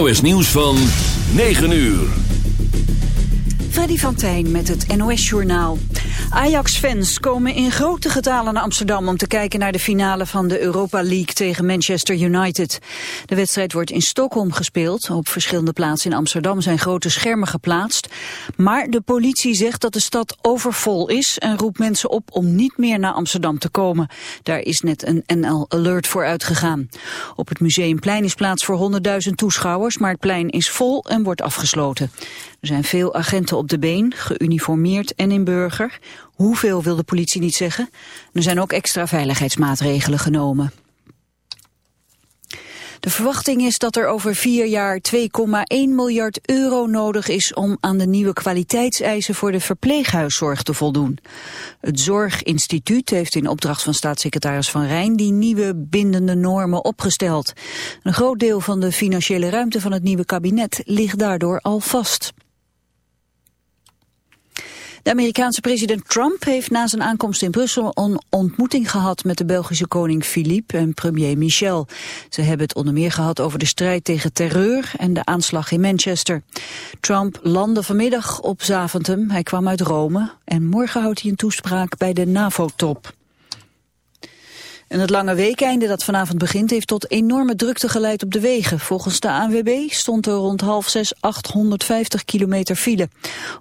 NOS Nieuws van 9 uur. Freddy van Tijn met het NOS-journaal. Ajax-fans komen in grote getalen naar Amsterdam om te kijken naar de finale van de Europa League tegen Manchester United. De wedstrijd wordt in Stockholm gespeeld. Op verschillende plaatsen in Amsterdam zijn grote schermen geplaatst. Maar de politie zegt dat de stad overvol is en roept mensen op om niet meer naar Amsterdam te komen. Daar is net een NL Alert voor uitgegaan. Op het Museumplein is plaats voor 100.000 toeschouwers, maar het plein is vol en wordt afgesloten. Er zijn veel agenten op de been, geuniformeerd en in burger. Hoeveel wil de politie niet zeggen. Er zijn ook extra veiligheidsmaatregelen genomen. De verwachting is dat er over vier jaar 2,1 miljard euro nodig is om aan de nieuwe kwaliteitseisen voor de verpleeghuiszorg te voldoen. Het Zorginstituut heeft in opdracht van staatssecretaris Van Rijn die nieuwe bindende normen opgesteld. Een groot deel van de financiële ruimte van het nieuwe kabinet ligt daardoor al vast. De Amerikaanse president Trump heeft na zijn aankomst in Brussel een ontmoeting gehad met de Belgische koning Philippe en premier Michel. Ze hebben het onder meer gehad over de strijd tegen terreur en de aanslag in Manchester. Trump landde vanmiddag op Zaventem, hij kwam uit Rome en morgen houdt hij een toespraak bij de NAVO-top. En het lange weekeinde dat vanavond begint heeft tot enorme drukte geleid op de wegen. Volgens de ANWB stond er rond half zes 850 kilometer file.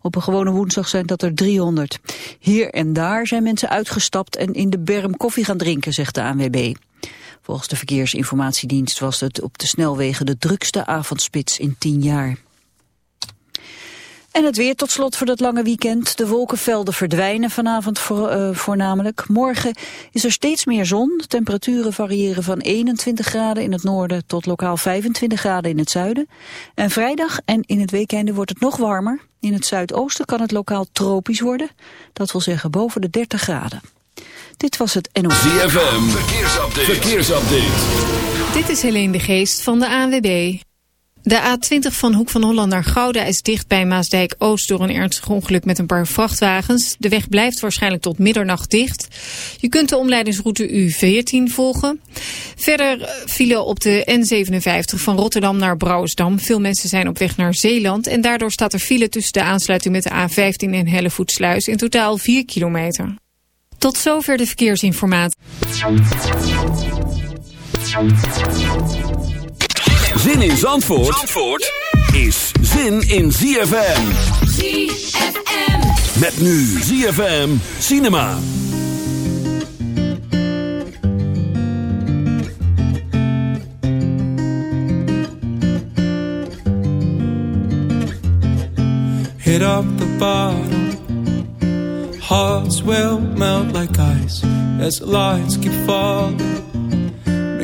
Op een gewone woensdag zijn dat er 300. Hier en daar zijn mensen uitgestapt en in de berm koffie gaan drinken, zegt de ANWB. Volgens de Verkeersinformatiedienst was het op de snelwegen de drukste avondspits in tien jaar. En het weer tot slot voor dat lange weekend. De wolkenvelden verdwijnen vanavond voor, uh, voornamelijk. Morgen is er steeds meer zon. Temperaturen variëren van 21 graden in het noorden tot lokaal 25 graden in het zuiden. En vrijdag en in het weekende wordt het nog warmer. In het zuidoosten kan het lokaal tropisch worden. Dat wil zeggen boven de 30 graden. Dit was het NOS. ZFM, verkeersupdate. verkeersupdate. Dit is Helene de Geest van de ANWB. De A20 van Hoek van Holland naar Gouda is dicht bij Maasdijk-Oost door een ernstig ongeluk met een paar vrachtwagens. De weg blijft waarschijnlijk tot middernacht dicht. Je kunt de omleidingsroute U14 volgen. Verder vielen op de N57 van Rotterdam naar Brouwersdam. Veel mensen zijn op weg naar Zeeland en daardoor staat er file tussen de aansluiting met de A15 en Hellevoetsluis in totaal 4 kilometer. Tot zover de verkeersinformatie. Zin in Zandvoort, Zandvoort is zin in ZFM. ZFM. Met nu ZFM Cinema. Hit up the bottom. Hearts will melt like ice as the lights keep falling.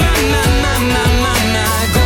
na na na na na na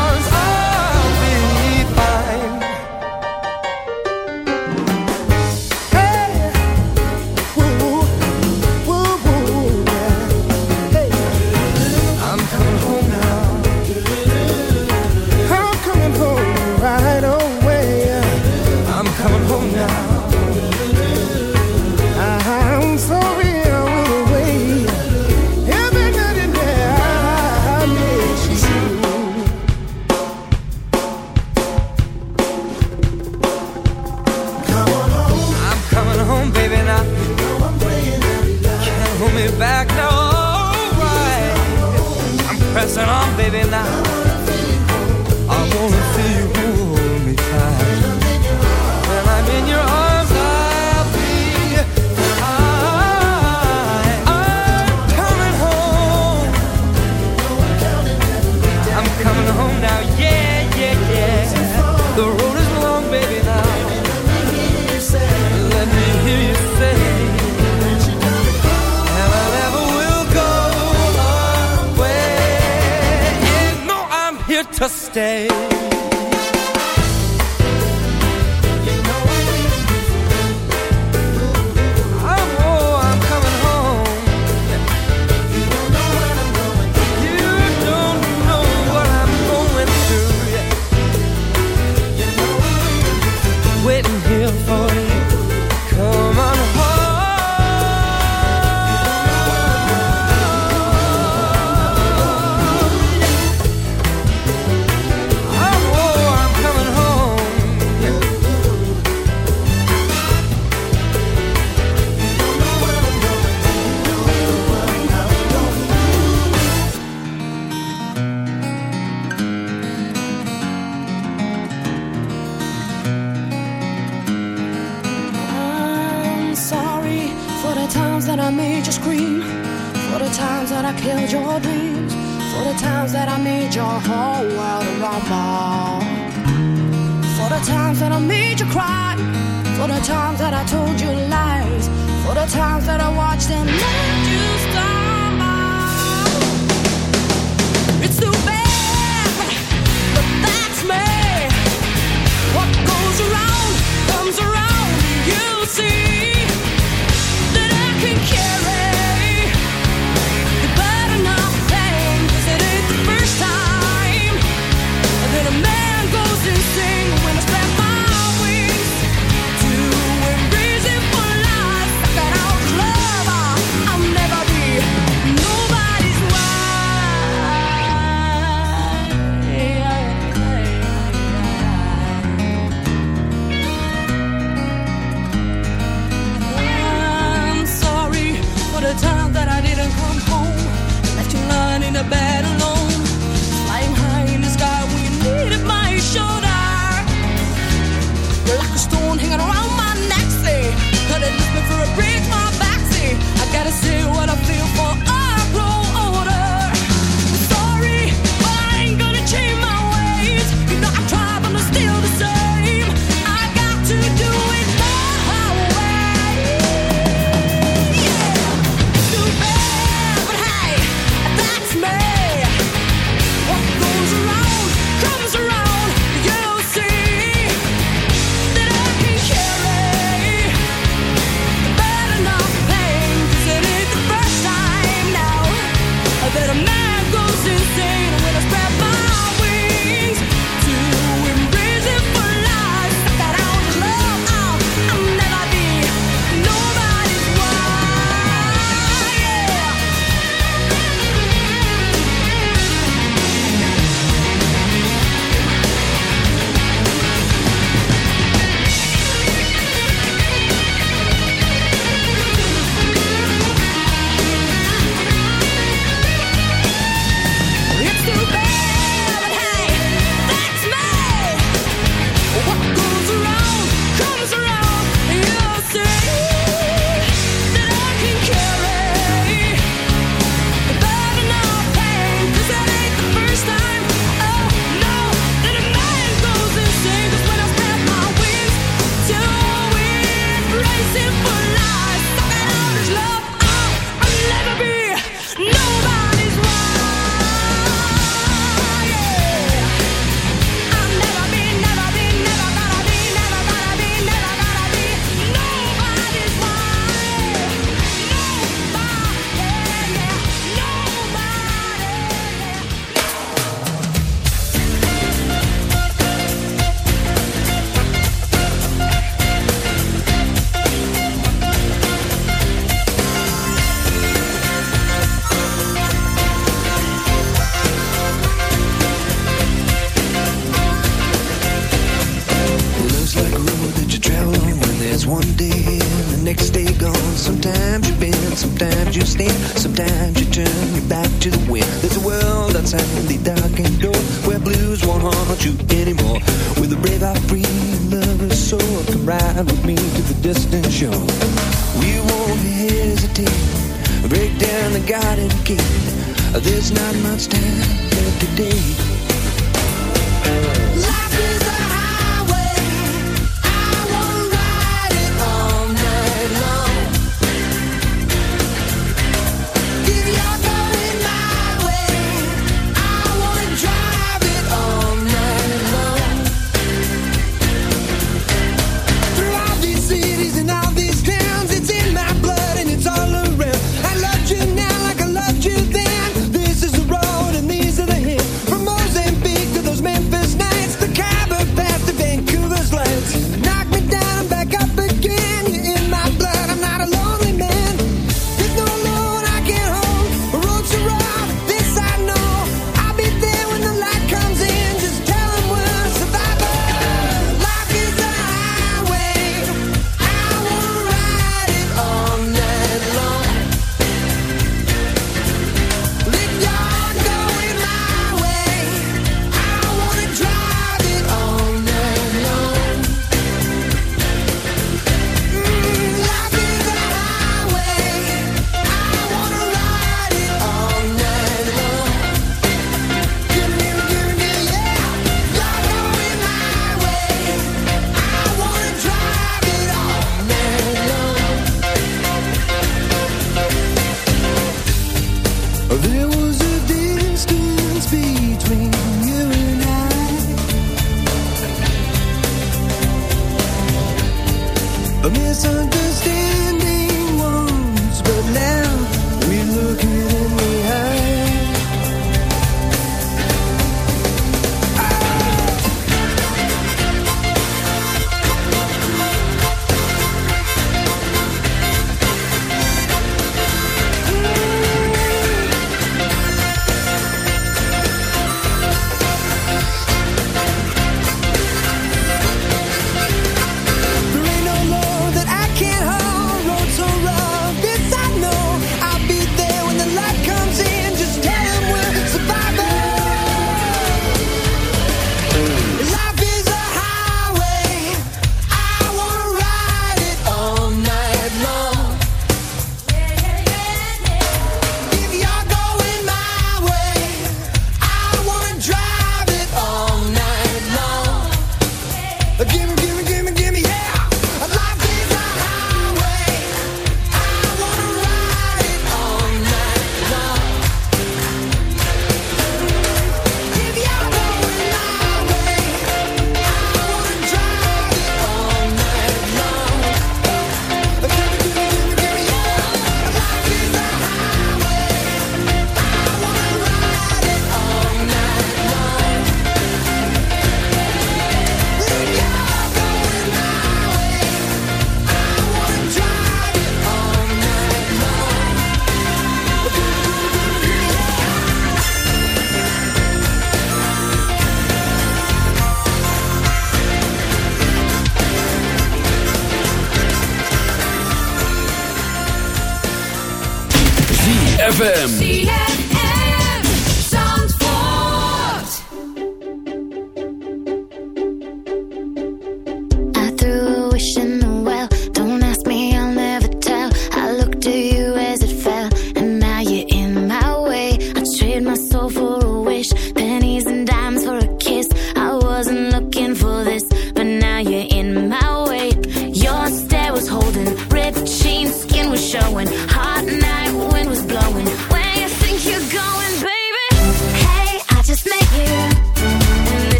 pressing on, baby, now. I'm never